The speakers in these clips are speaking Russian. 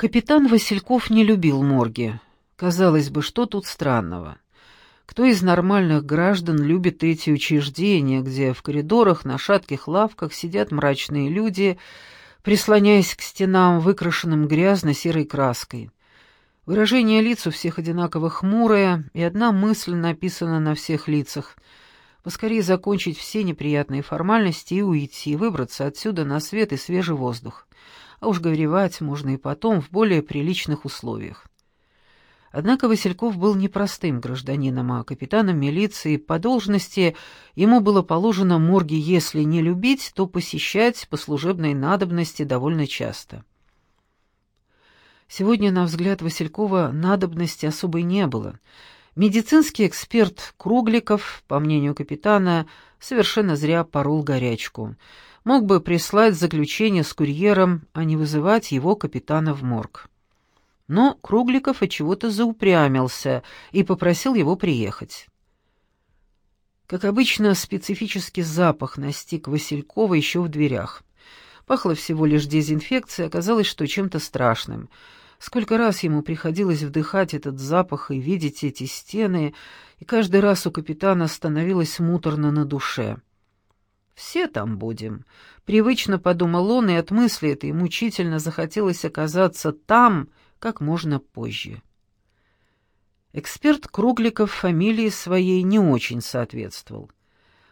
Капитан Васильков не любил морги. Казалось бы, что тут странного? Кто из нормальных граждан любит эти учреждения, где в коридорах на шатких лавках сидят мрачные люди, прислоняясь к стенам, выкрашенным грязно-серой краской? Выражение лиц у всех одинаково хмурое, и одна мысль написана на всех лицах. Поскорее закончить все неприятные формальности и уйти, выбраться отсюда на свет и свежий воздух а уж горевать можно и потом в более приличных условиях. Однако Васильков был непростым гражданином, а капитаном милиции по должности ему было положено морги, если не любить, то посещать по служебной надобности довольно часто. Сегодня, на взгляд Василькова, надобности особой не было. Медицинский эксперт Кругликов, по мнению капитана, совершенно зря порол горячку — мог бы прислать заключение с курьером, а не вызывать его капитана в морг. Но Кругликов от чего-то заупрямился и попросил его приехать. Как обычно, специфический запах настиг Василькова еще в дверях. Пахло всего лишь дезинфекцией, оказалось, что чем-то страшным. Сколько раз ему приходилось вдыхать этот запах и видеть эти стены, и каждый раз у капитана становилось муторно на душе. Все там будем. Привычно подумал он, и от мысли этой мучительно захотелось оказаться там как можно позже. Эксперт Кругликов фамилии своей не очень соответствовал.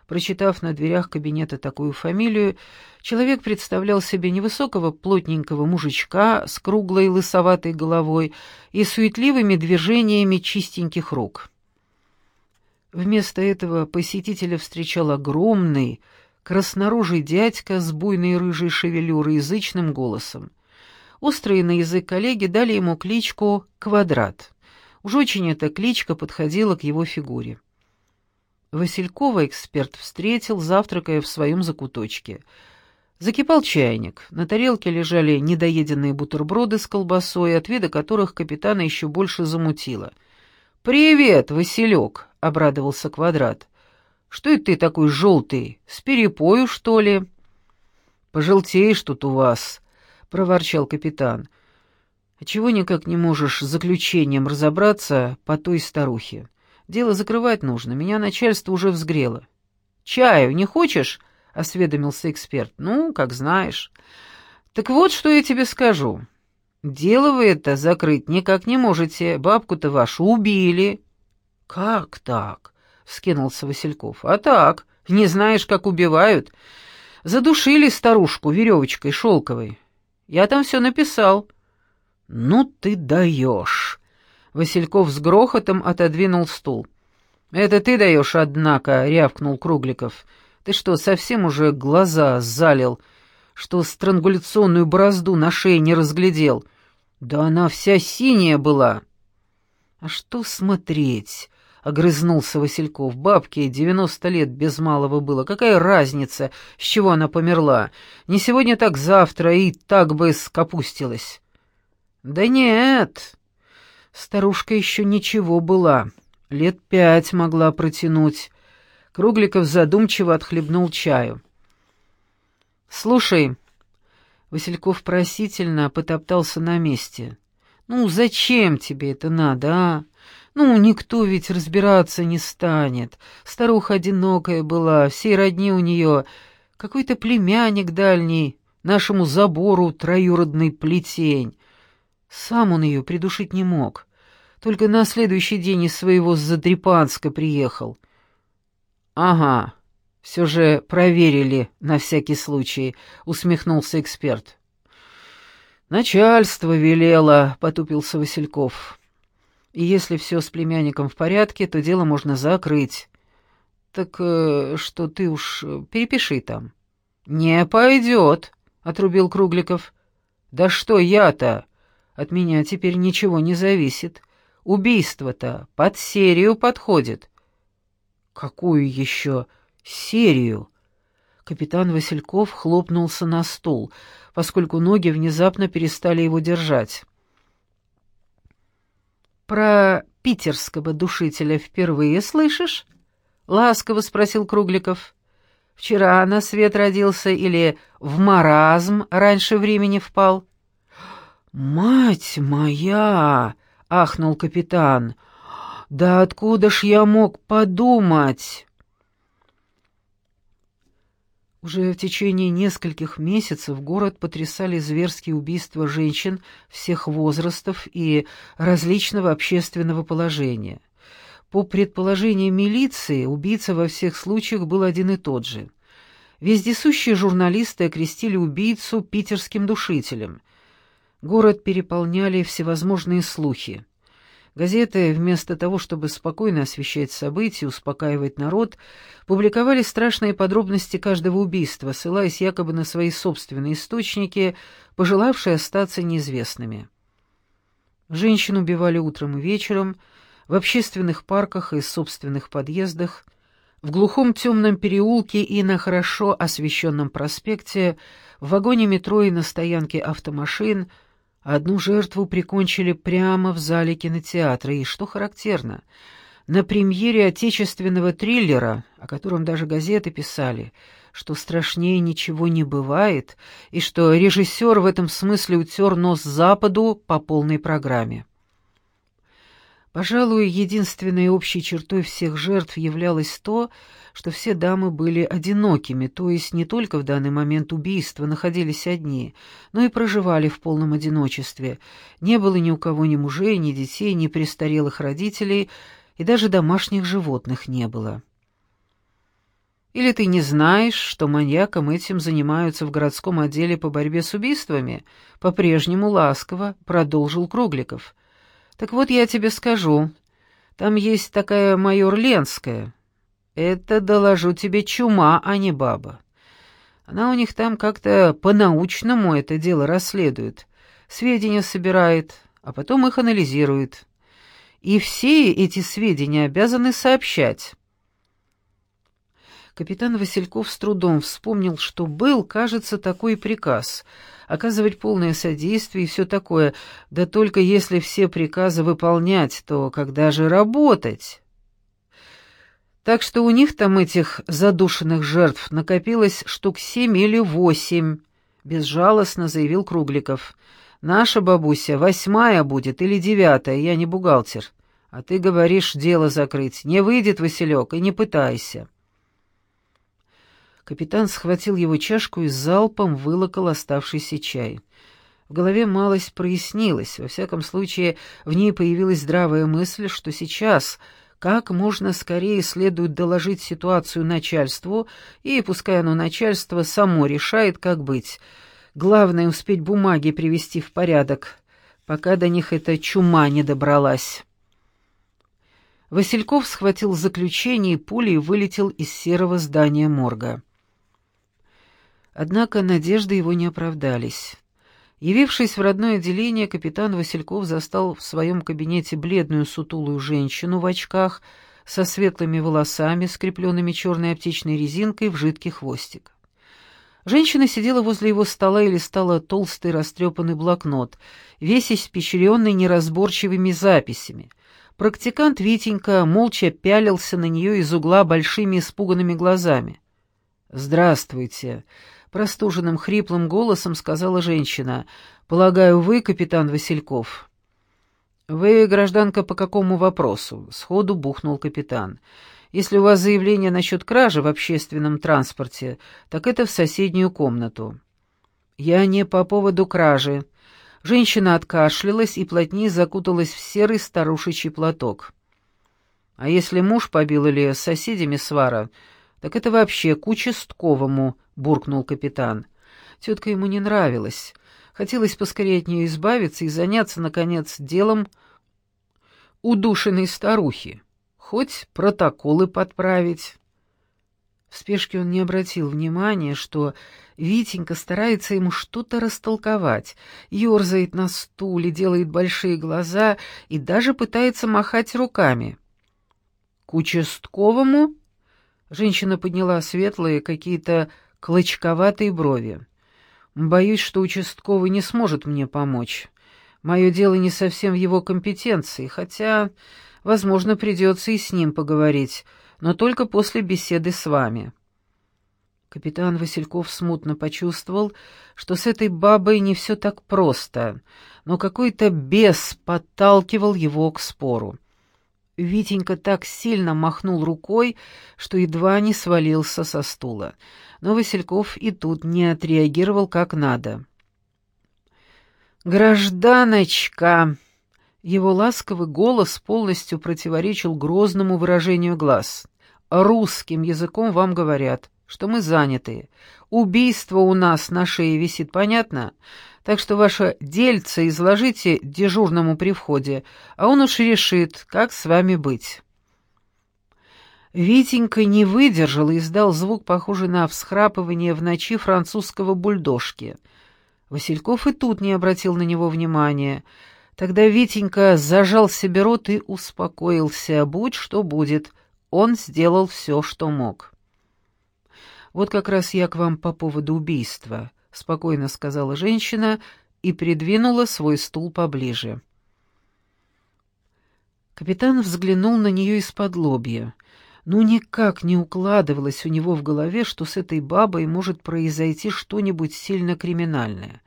Прочитав на дверях кабинета такую фамилию, человек представлял себе невысокого плотненького мужичка с круглой лысоватой головой и суетливыми движениями чистеньких рук. Вместо этого посетителя встречал огромный, красноружий дядька с буйной рыжей шевелюрой и язычным голосом. Острые на язык коллеги дали ему кличку «Квадрат». Уж очень эта кличка подходила к его фигуре. Василькова эксперт встретил, завтракая в своем закуточке. Закипал чайник, на тарелке лежали недоеденные бутерброды с колбасой, от вида которых капитана еще больше замутило. «Привет, Василек!» — обрадовался Квадрат. Что это ты такой желтый? С перепою, что ли?» «Пожелтеешь тут у вас», — проворчал капитан. «А чего никак не можешь с заключением разобраться по той старухе? Дело закрывать нужно, меня начальство уже взгрело». «Чаю не хочешь?» — осведомился эксперт. «Ну, как знаешь». «Так вот, что я тебе скажу. Дело вы это закрыть никак не можете, бабку-то вашу убили». «Как так?» Вскинулся Васильков. «А так, не знаешь, как убивают? Задушили старушку веревочкой шелковой. Я там все написал». «Ну ты даешь!» Васильков с грохотом отодвинул стул. «Это ты даешь, однако», — рявкнул Кругликов. «Ты что, совсем уже глаза залил, что странгуляционную борозду на шее не разглядел? Да она вся синяя была». «А что смотреть?» — огрызнулся Васильков. «Бабке девяносто лет без малого было. Какая разница, с чего она померла? Не сегодня, так завтра, и так бы скопустилась». «Да нет, старушка еще ничего была. Лет пять могла протянуть». Кругликов задумчиво отхлебнул чаю. «Слушай...» Васильков просительно потоптался на месте. «Ну, зачем тебе это надо, а? Ну, никто ведь разбираться не станет. Старуха одинокая была, всей родни у нее. Какой-то племянник дальний, нашему забору троюродный плетень. Сам он ее придушить не мог. Только на следующий день из своего Задрипанска приехал. «Ага, все же проверили на всякий случай», — усмехнулся эксперт. «Начальство велело», — потупился Васильков. И если все с племянником в порядке, то дело можно закрыть. Так э, что ты уж э, перепиши там. Не пойдет, отрубил Кругликов. Да что я-то? От меня теперь ничего не зависит. Убийство-то под серию подходит. Какую еще серию? Капитан Васильков хлопнулся на стул, поскольку ноги внезапно перестали его держать. «Про питерского душителя впервые слышишь?» — ласково спросил Кругликов. «Вчера на свет родился или в маразм раньше времени впал?» «Мать моя!» — ахнул капитан. «Да откуда ж я мог подумать?» Уже в течение нескольких месяцев город потрясали зверские убийства женщин всех возрастов и различного общественного положения. По предположениям милиции, убийца во всех случаях был один и тот же. Вездесущие журналисты окрестили убийцу питерским душителем. Город переполняли всевозможные слухи. Газеты, вместо того, чтобы спокойно освещать события, успокаивать народ, публиковали страшные подробности каждого убийства, ссылаясь якобы на свои собственные источники, пожелавшие остаться неизвестными. Женщин убивали утром и вечером, в общественных парках и собственных подъездах, в глухом темном переулке и на хорошо освещенном проспекте, в вагоне метро и на стоянке автомашин – Одну жертву прикончили прямо в зале кинотеатра, и, что характерно, на премьере отечественного триллера, о котором даже газеты писали, что страшнее ничего не бывает, и что режиссер в этом смысле утер нос Западу по полной программе. Пожалуй, единственной общей чертой всех жертв являлось то, что все дамы были одинокими, то есть не только в данный момент убийства находились одни, но и проживали в полном одиночестве. Не было ни у кого ни мужей, ни детей, ни престарелых родителей, и даже домашних животных не было. Или ты не знаешь, что маньяком этим занимаются в городском отделе по борьбе с убийствами? По-прежнему ласково продолжил Кругликов. Так вот я тебе скажу. Там есть такая майор Ленская. Это, доложу тебе, чума, а не баба. Она у них там как-то по-научному это дело расследует. Сведения собирает, а потом их анализирует. И все эти сведения обязаны сообщать. Капитан Васильков с трудом вспомнил, что был, кажется, такой приказ — оказывать полное содействие и все такое, да только если все приказы выполнять, то когда же работать? Так что у них там этих задушенных жертв накопилось штук семь или восемь, безжалостно заявил Кругликов. Наша бабуся восьмая будет или девятая, я не бухгалтер. А ты говоришь, дело закрыть. Не выйдет, Василек, и не пытайся. Капитан схватил его чашку и залпом вылокал оставшийся чай. В голове малость прояснилась, во всяком случае в ней появилась здравая мысль, что сейчас как можно скорее следует доложить ситуацию начальству, и пускай оно начальство само решает, как быть. Главное — успеть бумаги привести в порядок, пока до них эта чума не добралась. Васильков схватил заключение и пулей вылетел из серого здания морга. Однако надежды его не оправдались. Явившись в родное отделение, капитан Васильков застал в своем кабинете бледную сутулую женщину в очках со светлыми волосами, скрепленными черной аптечной резинкой в жидкий хвостик. Женщина сидела возле его стола и листала толстый растрепанный блокнот, весь испещренный неразборчивыми записями. Практикант Витенька молча пялился на нее из угла большими испуганными глазами. «Здравствуйте», простуженным хриплым голосом сказала женщина. «Полагаю, вы капитан Васильков?» «Вы гражданка по какому вопросу?» — сходу бухнул капитан. «Если у вас заявление насчет кражи в общественном транспорте, так это в соседнюю комнату». «Я не по поводу кражи». Женщина откашлялась и плотнее закуталась в серый старушечий платок. «А если муж побил или с соседями свара, так это вообще к участковому», — буркнул капитан. Тетка ему не нравилась. Хотелось поскорее от нее избавиться и заняться, наконец, делом удушенной старухи. Хоть протоколы подправить. В спешке он не обратил внимания, что Витенька старается ему что-то растолковать, ерзает на стуле, делает большие глаза и даже пытается махать руками. «К участковому?» Женщина подняла светлые, какие-то клочковатые брови. «Боюсь, что участковый не сможет мне помочь. Мое дело не совсем в его компетенции, хотя, возможно, придется и с ним поговорить, но только после беседы с вами». Капитан Васильков смутно почувствовал, что с этой бабой не все так просто, но какой-то бес подталкивал его к спору. Витенька так сильно махнул рукой, что едва не свалился со стула. Но Васильков и тут не отреагировал как надо. «Гражданочка!» Его ласковый голос полностью противоречил грозному выражению глаз. «Русским языком вам говорят, что мы заняты. Убийство у нас на шее висит, понятно? Так что ваше дельце изложите дежурному при входе, а он уж решит, как с вами быть». Витенька не выдержал и издал звук, похожий на всхрапывание в ночи французского бульдожки. Васильков и тут не обратил на него внимания. Тогда Витенька зажал себе рот и успокоился. Будь что будет, он сделал все, что мог. «Вот как раз я к вам по поводу убийства», — спокойно сказала женщина и придвинула свой стул поближе. Капитан взглянул на нее из-под лобья. Ну, никак не укладывалось у него в голове, что с этой бабой может произойти что-нибудь сильно криминальное.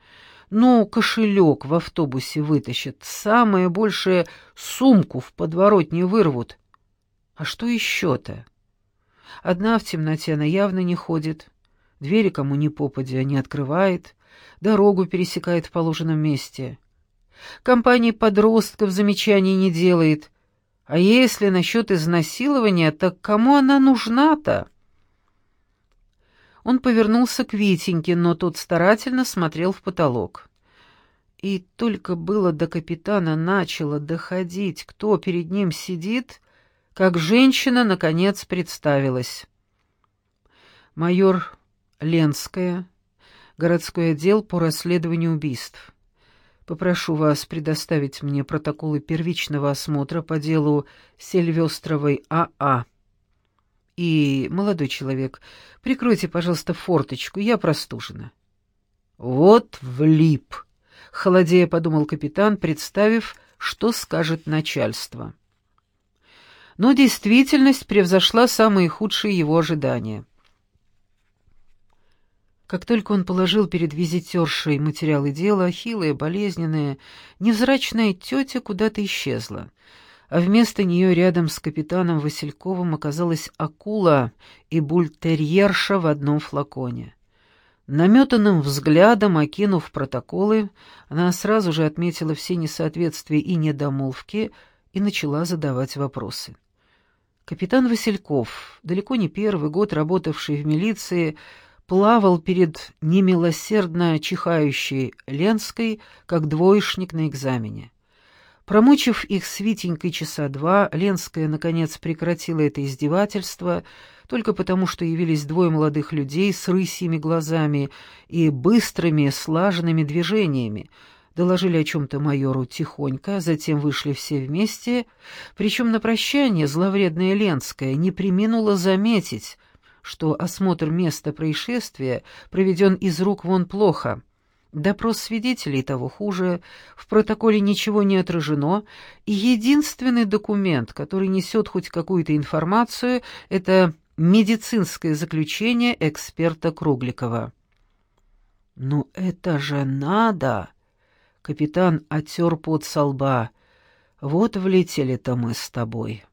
Ну, кошелек в автобусе вытащат, самое большее сумку в подворотне вырвут. А что еще-то? Одна в темноте она явно не ходит, двери кому ни попадя не открывает, дорогу пересекает в положенном месте. Компании подростков замечаний не делает. А если насчет изнасилования, так кому она нужна-то? Он повернулся к Витеньке, но тот старательно смотрел в потолок. И только было до капитана начало доходить, кто перед ним сидит, как женщина, наконец, представилась. Майор Ленская, городской отдел по расследованию убийств. Попрошу вас предоставить мне протоколы первичного осмотра по делу Сильвестровой АА. А. И, молодой человек, прикройте, пожалуйста, форточку, я простужена. Вот влип, холодея подумал капитан, представив, что скажет начальство. Но действительность превзошла самые худшие его ожидания. Как только он положил перед визитершей материалы дела, хилая, болезненная, невзрачная тетя куда-то исчезла, а вместо нее рядом с капитаном Васильковым оказалась акула и бультерьерша в одном флаконе. Наметанным взглядом, окинув протоколы, она сразу же отметила все несоответствия и недомолвки и начала задавать вопросы. Капитан Васильков, далеко не первый год работавший в милиции, плавал перед немилосердно чихающей Ленской, как двоечник на экзамене. Промучив их с Витенькой часа два, Ленская, наконец, прекратила это издевательство, только потому, что явились двое молодых людей с рысьими глазами и быстрыми, слаженными движениями, доложили о чем-то майору тихонько, затем вышли все вместе, причем на прощание зловредная Ленская не приминула заметить — что осмотр места происшествия проведен из рук вон плохо. Допрос свидетелей того хуже, в протоколе ничего не отражено, и единственный документ, который несет хоть какую-то информацию, это медицинское заключение эксперта Кругликова. «Ну это же надо!» — капитан оттер пот со лба. «Вот влетели-то мы с тобой».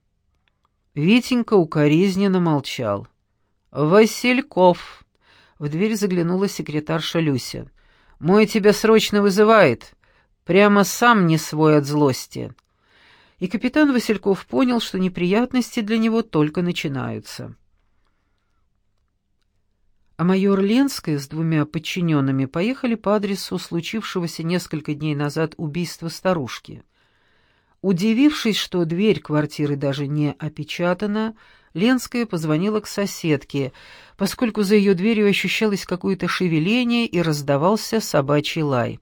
Витенька укоризненно молчал. «Васильков!» В дверь заглянула секретарша Люся. «Мой тебя срочно вызывает. Прямо сам не свой от злости». И капитан Васильков понял, что неприятности для него только начинаются. А майор Ленская с двумя подчиненными поехали по адресу случившегося несколько дней назад убийства старушки. Удивившись, что дверь квартиры даже не опечатана, Ленская позвонила к соседке, поскольку за ее дверью ощущалось какое-то шевеление и раздавался собачий лай.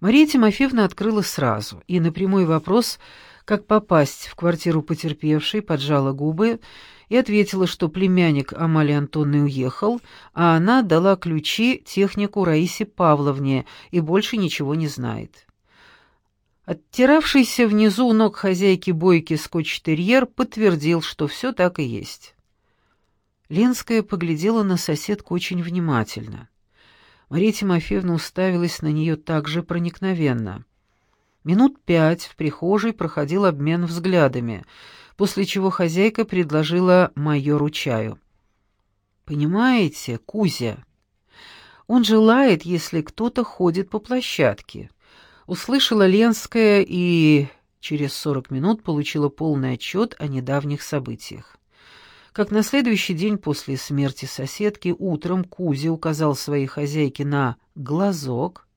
Мария Тимофеевна открыла сразу, и на прямой вопрос, как попасть в квартиру потерпевшей, поджала губы и ответила, что племянник Амалии Антонны уехал, а она дала ключи технику Раисе Павловне и больше ничего не знает. Оттиравшийся внизу у ног хозяйки бойки скотч-терьер подтвердил, что все так и есть. Ленская поглядела на соседку очень внимательно. Мария Тимофеевна уставилась на нее также проникновенно. Минут пять в прихожей проходил обмен взглядами, после чего хозяйка предложила майору чаю. «Понимаете, Кузя, он желает, если кто-то ходит по площадке». Услышала Ленская и через сорок минут получила полный отчет о недавних событиях. Как на следующий день после смерти соседки утром Кузя указал своей хозяйке на глазок,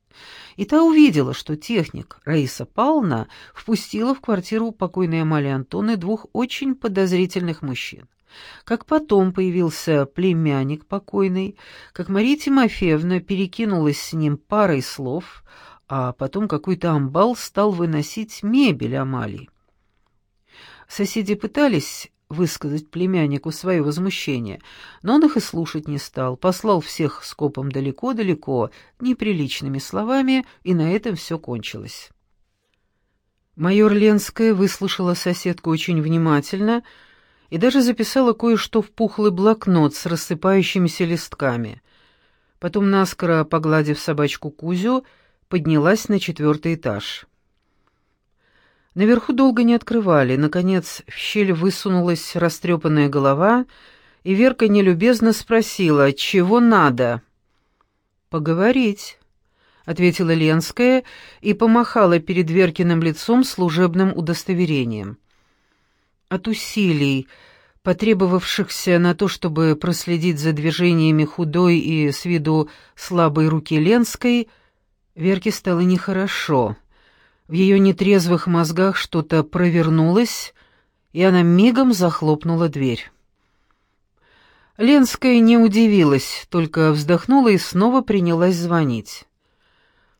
и та увидела, что техник Раиса Павловна впустила в квартиру покойной Амалии Антоны двух очень подозрительных мужчин. Как потом появился племянник покойной, как Мария Тимофеевна перекинулась с ним парой слов, а потом какой-то амбал стал выносить мебель Амалии. Соседи пытались высказать племяннику свое возмущение, но он их и слушать не стал, послал всех скопом далеко-далеко, неприличными словами, и на этом все кончилось. Майор Ленская выслушала соседку очень внимательно и даже записала кое-что в пухлый блокнот с рассыпающимися листками. Потом, наскоро погладив собачку Кузю, поднялась на четвертый этаж. Наверху долго не открывали. Наконец, в щель высунулась растрепанная голова, и Верка нелюбезно спросила, чего надо. «Поговорить», — ответила Ленская и помахала перед Веркиным лицом служебным удостоверением. От усилий, потребовавшихся на то, чтобы проследить за движениями худой и с виду слабой руки Ленской, Верке стало нехорошо. В ее нетрезвых мозгах что-то провернулось, и она мигом захлопнула дверь. Ленская не удивилась, только вздохнула и снова принялась звонить.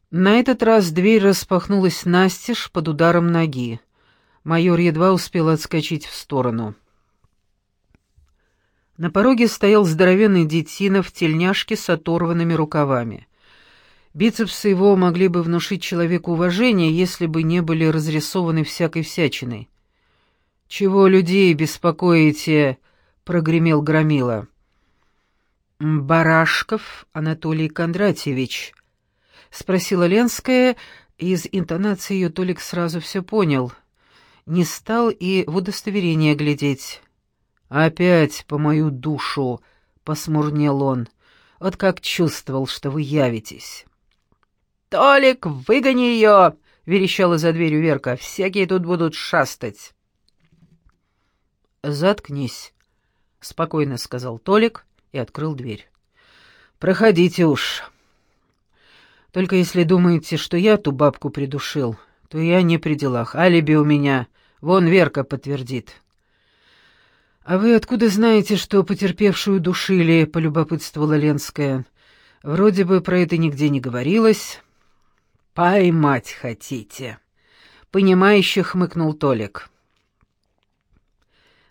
На этот раз дверь распахнулась настежь под ударом ноги. Майор едва успел отскочить в сторону. На пороге стоял здоровенный детина в тельняшке с оторванными рукавами. Бицепсы его могли бы внушить человеку уважение, если бы не были разрисованы всякой всячиной. «Чего людей беспокоите?» — прогремел Громила. «Барашков Анатолий Кондратьевич», — спросила Ленская, и из интонации ее Толик сразу все понял. Не стал и в удостоверение глядеть. «Опять по мою душу», — посмурнел он, — «вот как чувствовал, что вы явитесь». «Толик, выгони ее!» — верещала за дверью Верка. «Всякие тут будут шастать». «Заткнись», — спокойно сказал Толик и открыл дверь. «Проходите уж. Только если думаете, что я ту бабку придушил, то я не при делах. Алиби у меня. Вон Верка подтвердит». «А вы откуда знаете, что потерпевшую душили?» — полюбопытствовала Ленская. «Вроде бы про это нигде не говорилось». «Поймать хотите?» — понимающе хмыкнул Толик.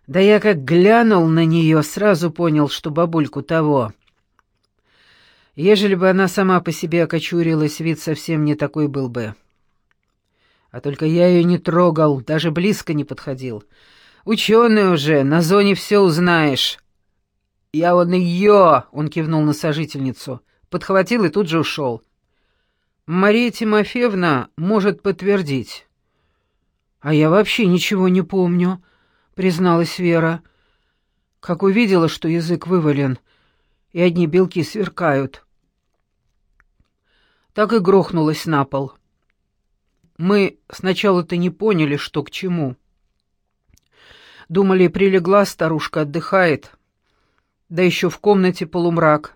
«Да я как глянул на нее, сразу понял, что бабульку того. Ежели бы она сама по себе окочурилась, вид совсем не такой был бы. А только я ее не трогал, даже близко не подходил. Ученый уже, на зоне все узнаешь». «Я он ее!» — он кивнул на сожительницу. Подхватил и тут же ушел. Мария Тимофеевна может подтвердить. А я вообще ничего не помню, призналась Вера. Как увидела, что язык вывален, и одни белки сверкают. Так и грохнулась на пол. Мы сначала-то не поняли, что к чему. Думали, прилегла старушка, отдыхает. Да еще в комнате полумрак.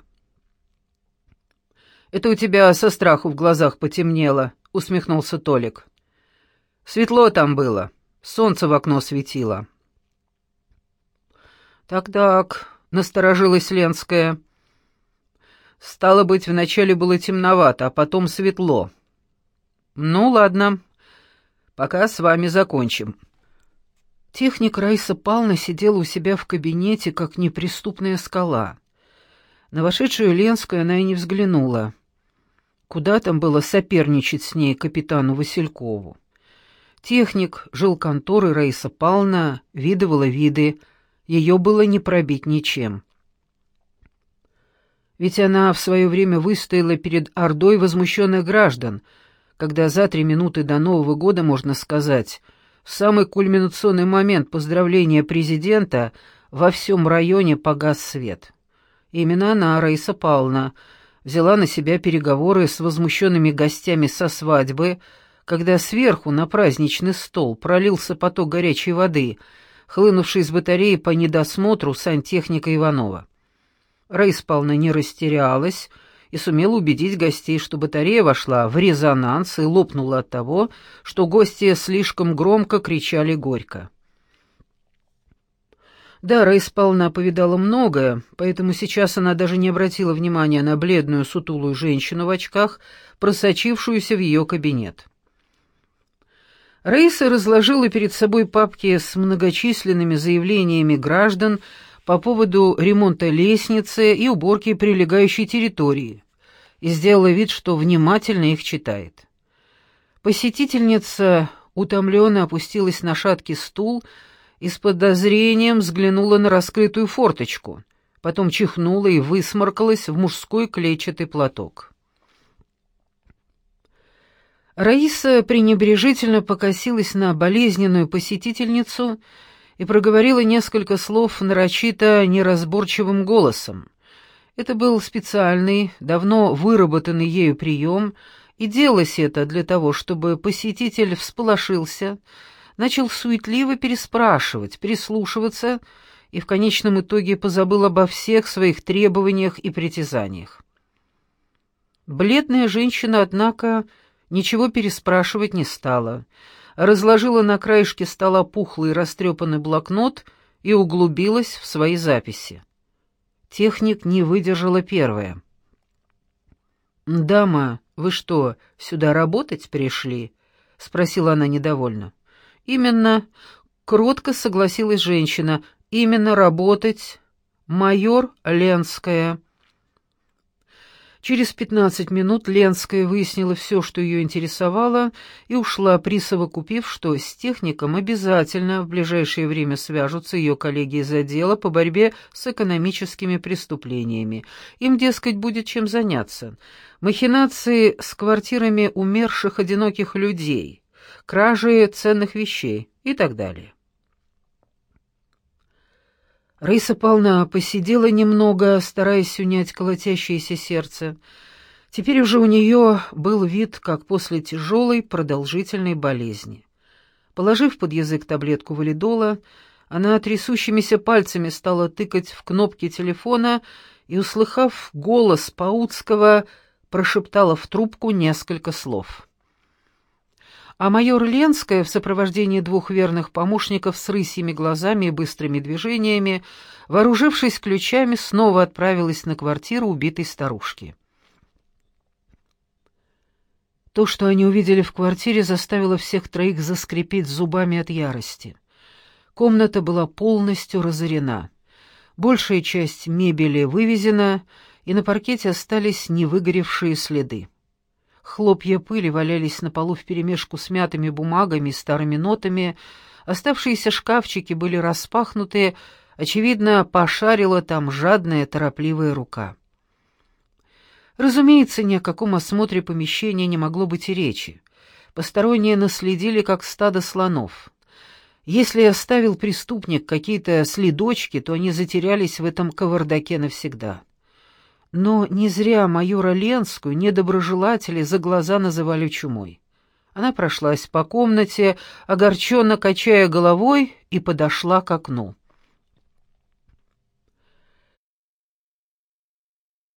«Это у тебя со страху в глазах потемнело», — усмехнулся Толик. «Светло там было, солнце в окно светило». «Так-так», — насторожилась Ленская. «Стало быть, вначале было темновато, а потом светло». «Ну, ладно, пока с вами закончим». Техник Райса Павловна сидела у себя в кабинете, как неприступная скала. На вошедшую Ленскую она и не взглянула. Куда там было соперничать с ней капитану Василькову? Техник, жил конторы Раиса Павловна, видывала виды, ее было не пробить ничем. Ведь она в свое время выстояла перед ордой возмущенных граждан, когда за три минуты до Нового года, можно сказать, в самый кульминационный момент поздравления президента во всем районе погас свет. Именно она, Раиса Павловна, взяла на себя переговоры с возмущенными гостями со свадьбы, когда сверху на праздничный стол пролился поток горячей воды, хлынувший из батареи по недосмотру сантехника Иванова. Раиса Павловна не растерялась и сумела убедить гостей, что батарея вошла в резонанс и лопнула от того, что гости слишком громко кричали горько. Да, Раиса Павловна повидала многое, поэтому сейчас она даже не обратила внимания на бледную сутулую женщину в очках, просочившуюся в ее кабинет. Раиса разложила перед собой папки с многочисленными заявлениями граждан по поводу ремонта лестницы и уборки прилегающей территории и сделала вид, что внимательно их читает. Посетительница утомленно опустилась на шаткий стул и с подозрением взглянула на раскрытую форточку, потом чихнула и высморкалась в мужской клетчатый платок. Раиса пренебрежительно покосилась на болезненную посетительницу и проговорила несколько слов нарочито неразборчивым голосом. Это был специальный, давно выработанный ею прием, и делалось это для того, чтобы посетитель всполошился, начал суетливо переспрашивать, прислушиваться и в конечном итоге позабыл обо всех своих требованиях и притязаниях. Бледная женщина, однако, ничего переспрашивать не стала — разложила на краешке стола пухлый растрепанный блокнот и углубилась в свои записи. Техник не выдержала первая. «Дама, вы что, сюда работать пришли?» — спросила она недовольно. «Именно», — кротко согласилась женщина, — «именно работать. Майор Ленская». Через пятнадцать минут Ленская выяснила все, что ее интересовало, и ушла, присовокупив, что с техником обязательно в ближайшее время свяжутся ее коллеги из отдела по борьбе с экономическими преступлениями. Им, дескать, будет чем заняться. Махинации с квартирами умерших одиноких людей, кражи ценных вещей и так далее. Раиса Павловна посидела немного, стараясь унять колотящееся сердце. Теперь уже у нее был вид, как после тяжелой продолжительной болезни. Положив под язык таблетку валидола, она трясущимися пальцами стала тыкать в кнопки телефона и, услыхав голос Паутского, прошептала в трубку несколько слов а майор Ленская в сопровождении двух верных помощников с рысьими глазами и быстрыми движениями, вооружившись ключами, снова отправилась на квартиру убитой старушки. То, что они увидели в квартире, заставило всех троих заскрипеть зубами от ярости. Комната была полностью разорена. Большая часть мебели вывезена, и на паркете остались невыгоревшие следы. Хлопья пыли валялись на полу вперемешку с мятыми бумагами и старыми нотами, оставшиеся шкафчики были распахнуты, очевидно, пошарила там жадная, торопливая рука. Разумеется, ни о каком осмотре помещения не могло быть и речи. Посторонние наследили, как стадо слонов. Если оставил преступник какие-то следочки, то они затерялись в этом кавардаке навсегда. Но не зря майора Ленскую недоброжелатели за глаза называли чумой. Она прошлась по комнате, огорченно качая головой, и подошла к окну.